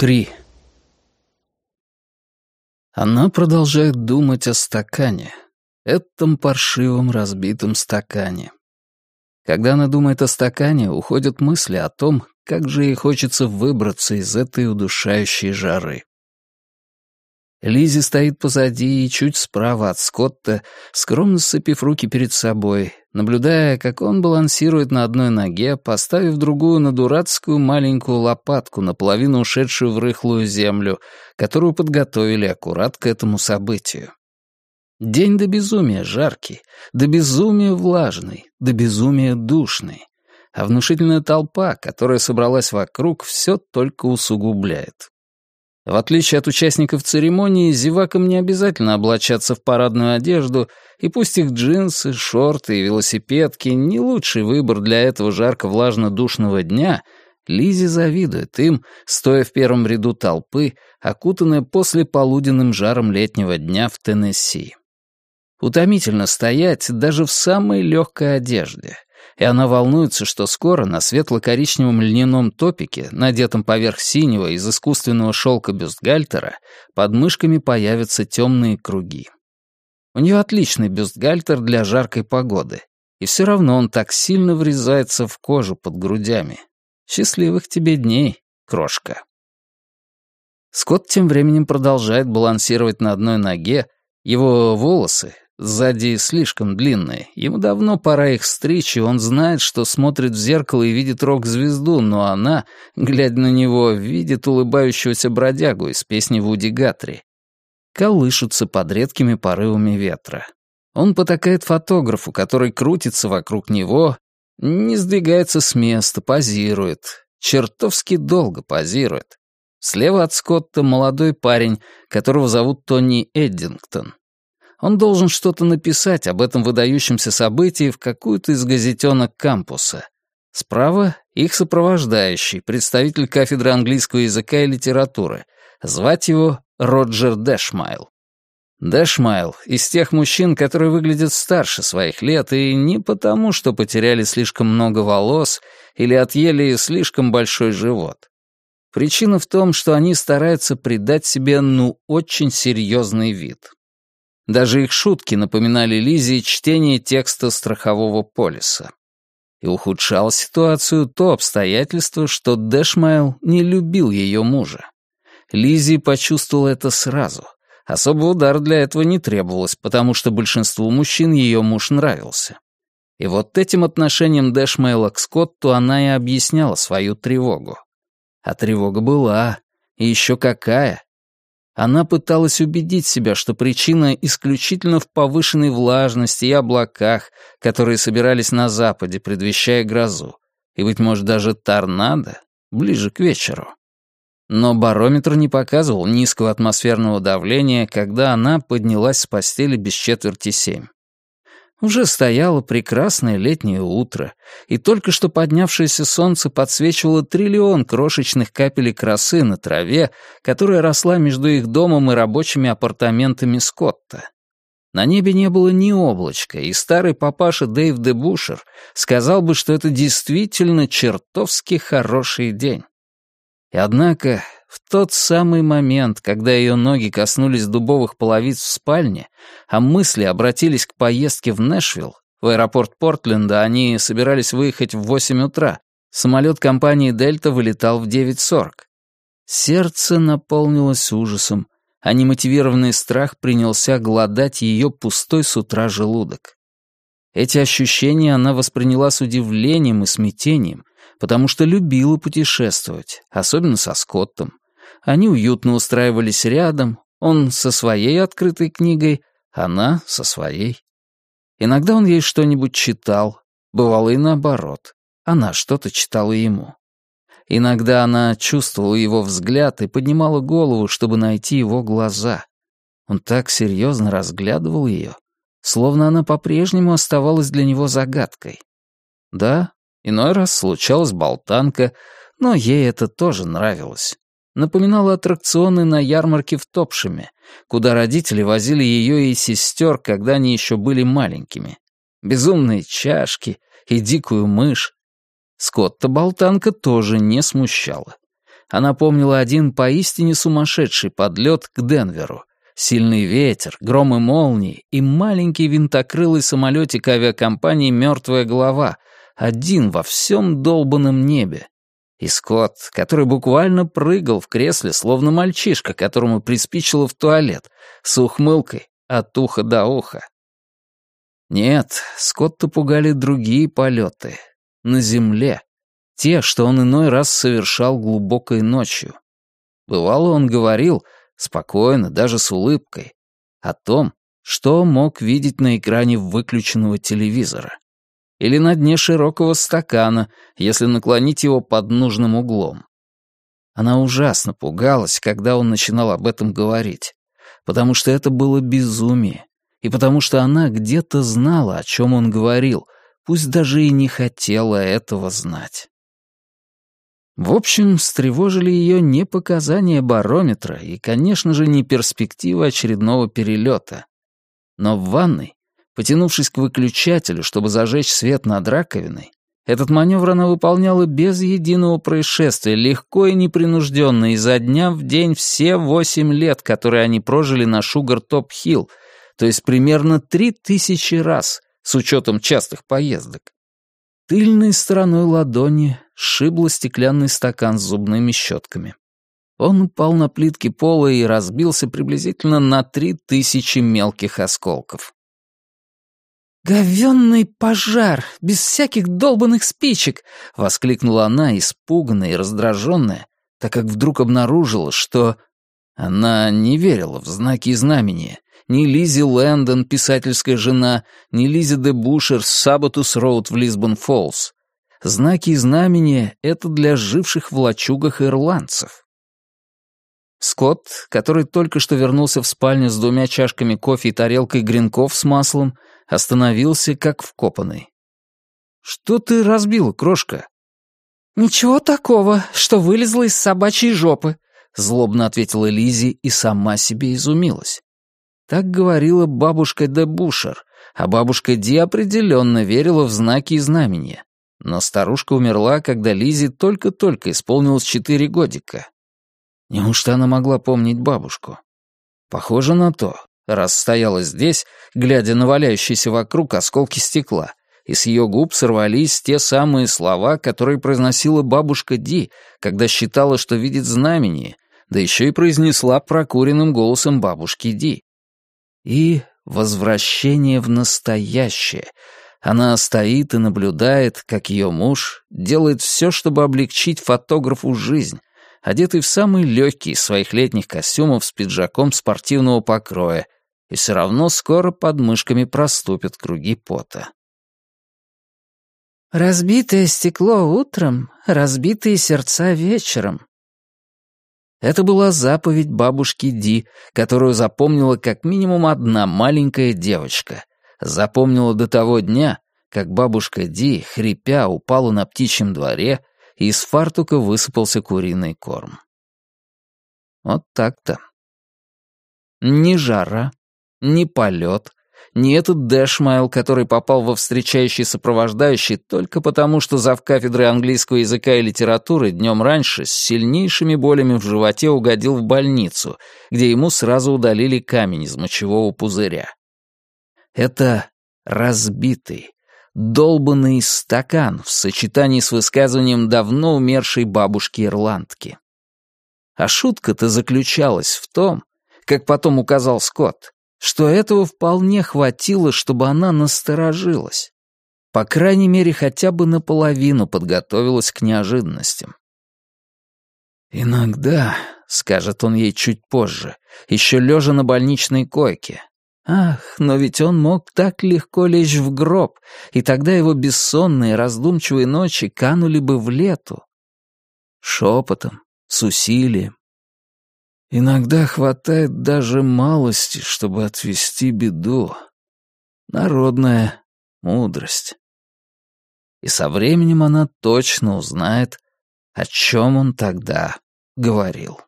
Три. Она продолжает думать о стакане. Этом паршивом разбитом стакане. Когда она думает о стакане, уходят мысли о том, как же ей хочется выбраться из этой удушающей жары. Лизи стоит позади и чуть справа от Скотта, скромно сцепив руки перед собой, наблюдая, как он балансирует на одной ноге, поставив другую на дурацкую маленькую лопатку, наполовину ушедшую в рыхлую землю, которую подготовили аккурат к этому событию. День до безумия жаркий, до безумия влажный, до безумия душный. А внушительная толпа, которая собралась вокруг, все только усугубляет. В отличие от участников церемонии, зевакам не обязательно облачаться в парадную одежду, и пусть их джинсы, шорты и велосипедки — не лучший выбор для этого жарко-влажно-душного дня, Лизи завидует им, стоя в первом ряду толпы, окутанная послеполуденным жаром летнего дня в Теннесси. Утомительно стоять даже в самой легкой одежде — и она волнуется, что скоро на светло-коричневом льняном топике, надетом поверх синего из искусственного шелка бюстгальтера, под мышками появятся темные круги. У нее отличный бюстгальтер для жаркой погоды, и все равно он так сильно врезается в кожу под грудями. Счастливых тебе дней, крошка. Скотт тем временем продолжает балансировать на одной ноге, его волосы, Сзади слишком длинные. Ему давно пора их стричь, и он знает, что смотрит в зеркало и видит рок-звезду, но она, глядя на него, видит улыбающегося бродягу из песни Вуди Гатри. Колышутся под редкими порывами ветра. Он потакает фотографу, который крутится вокруг него, не сдвигается с места, позирует. Чертовски долго позирует. Слева от Скотта молодой парень, которого зовут Тони Эддингтон. Он должен что-то написать об этом выдающемся событии в какую-то из газетенок кампуса. Справа — их сопровождающий, представитель кафедры английского языка и литературы. Звать его Роджер Дэшмайл. Дэшмайл из тех мужчин, которые выглядят старше своих лет, и не потому, что потеряли слишком много волос или отъели слишком большой живот. Причина в том, что они стараются придать себе, ну, очень серьезный вид. Даже их шутки напоминали Лизе чтение текста страхового полиса. И ухудшало ситуацию то обстоятельство, что Дэшмайл не любил ее мужа. Лизи почувствовала это сразу. Особого удара для этого не требовалось, потому что большинству мужчин ее муж нравился. И вот этим отношением Дэшмейла к Скотту она и объясняла свою тревогу. А тревога была, и еще какая. Она пыталась убедить себя, что причина исключительно в повышенной влажности и облаках, которые собирались на западе, предвещая грозу, и, быть может, даже торнадо ближе к вечеру. Но барометр не показывал низкого атмосферного давления, когда она поднялась с постели без четверти семь. Уже стояло прекрасное летнее утро, и только что поднявшееся солнце подсвечивало триллион крошечных капелек росы на траве, которая росла между их домом и рабочими апартаментами Скотта. На небе не было ни облачка, и старый папаша Дэйв де Бушер сказал бы, что это действительно чертовски хороший день. И однако в тот самый момент, когда ее ноги коснулись дубовых половиц в спальне, а мысли обратились к поездке в Нэшвилл, в аэропорт Портленда они собирались выехать в 8 утра, самолет компании «Дельта» вылетал в 9.40. Сердце наполнилось ужасом, а немотивированный страх принялся гладать ее пустой с утра желудок. Эти ощущения она восприняла с удивлением и смятением, потому что любила путешествовать, особенно со Скоттом. Они уютно устраивались рядом, он со своей открытой книгой, она со своей. Иногда он ей что-нибудь читал, бывало и наоборот. Она что-то читала ему. Иногда она чувствовала его взгляд и поднимала голову, чтобы найти его глаза. Он так серьезно разглядывал ее, словно она по-прежнему оставалась для него загадкой. Да, иной раз случалась болтанка, но ей это тоже нравилось напоминала аттракционы на ярмарке в Топшеме, куда родители возили ее и сестер, когда они еще были маленькими. Безумные чашки и дикую мышь. Скотта болтанка тоже не смущала. Она помнила один поистине сумасшедший подлет к Денверу. Сильный ветер, гром и молнии и маленький винтокрылый самолетик авиакомпании «Мертвая голова», один во всем долбанном небе. И Скотт, который буквально прыгал в кресле, словно мальчишка, которому приспичило в туалет, с ухмылкой от уха до уха. Нет, Скотта пугали другие полеты. На земле. Те, что он иной раз совершал глубокой ночью. Бывало, он говорил, спокойно, даже с улыбкой, о том, что мог видеть на экране выключенного телевизора. Или на дне широкого стакана, если наклонить его под нужным углом. Она ужасно пугалась, когда он начинал об этом говорить, потому что это было безумие и потому что она где-то знала, о чем он говорил, пусть даже и не хотела этого знать. В общем, встревожили ее не показания барометра и, конечно же, не перспектива очередного перелета. Но в ванной, потянувшись к выключателю, чтобы зажечь свет над раковиной, этот маневр она выполняла без единого происшествия, легко и непринужденно, изо дня в день все восемь лет, которые они прожили на Шугар-Топ-Хилл, то есть примерно три тысячи раз, с учетом частых поездок. Тыльной стороной ладони шибло стеклянный стакан с зубными щетками. Он упал на плитки пола и разбился приблизительно на три тысячи мелких осколков. «Говенный пожар! Без всяких долбанных спичек!» — воскликнула она, испуганная и раздраженная, так как вдруг обнаружила, что... Она не верила в знаки и знамения, ни Лизи Лэндон, писательская жена, ни Лизи де Бушер с Саботус Роуд в Лисбон-Фоллс. Знаки и знамения — это для живших в лачугах ирландцев. Скотт, который только что вернулся в спальню с двумя чашками кофе и тарелкой гренков с маслом, остановился как вкопанный. «Что ты разбила, крошка?» «Ничего такого, что вылезло из собачьей жопы», — злобно ответила Лизи и сама себе изумилась. Так говорила бабушка де Бушер, а бабушка Ди определенно верила в знаки и знамения. Но старушка умерла, когда Лизе только-только исполнилось четыре годика. Неужто она могла помнить бабушку? Похоже на то, раз стояла здесь, глядя на валяющиеся вокруг осколки стекла, и с ее губ сорвались те самые слова, которые произносила бабушка Ди, когда считала, что видит знамение, да еще и произнесла прокуренным голосом бабушки Ди и возвращение в настоящее. Она стоит и наблюдает, как ее муж делает все, чтобы облегчить фотографу жизнь, одетый в самый легкий из своих летних костюмов с пиджаком спортивного покроя, и все равно скоро под мышками проступят круги пота. «Разбитое стекло утром, разбитые сердца вечером», это была заповедь бабушки Ди, которую запомнила как минимум одна маленькая девочка. Запомнила до того дня, как бабушка Ди, хрипя, упала на птичьем дворе, и из фартука высыпался куриный корм. Вот так-то. Ни жара, ни полет, не этот Дэшмайл, который попал во встречающий сопровождающий только потому, что зав кафедры английского языка и литературы днем раньше с сильнейшими болями в животе угодил в больницу, где ему сразу удалили камень из мочевого пузыря. Это разбитый, долбанный стакан в сочетании с высказыванием давно умершей бабушки-ирландки. А шутка-то заключалась в том, как потом указал Скотт, что этого вполне хватило, чтобы она насторожилась. По крайней мере, хотя бы наполовину подготовилась к неожиданностям. «Иногда», — скажет он ей чуть позже, еще лежа на больничной койке. Ах, но ведь он мог так легко лечь в гроб, и тогда его бессонные раздумчивые ночи канули бы в лету. Шепотом, с усилием, Иногда хватает даже малости, чтобы отвести беду. Народная мудрость. И со временем она точно узнает, о чем он тогда говорил.